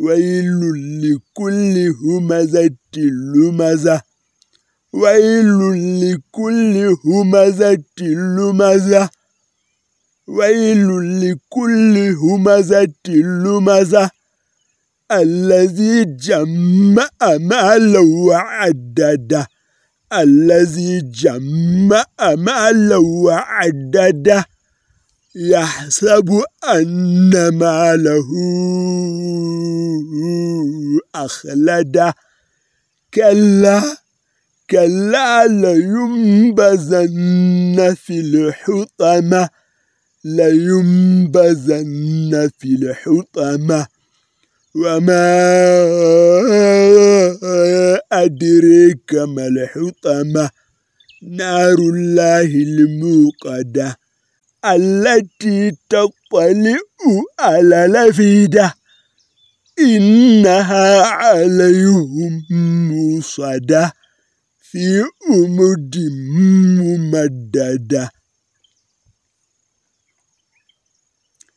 ويل لكل همزة لمزة. ويل لكل همزة لمزة. ويل لكل همزة لمزة. الذي جمع مالا وعدده. الذي جمع مالا وعدده. يحسب أن ماله أخلده كلا كلا لينبذن في الحطمة لينبذن في الحطمة. وما أدريك ما الحطمة؟ نار الله الموقدة. التي تطلع على الأفئدة إنها عليهم مصدة في أمد ممدده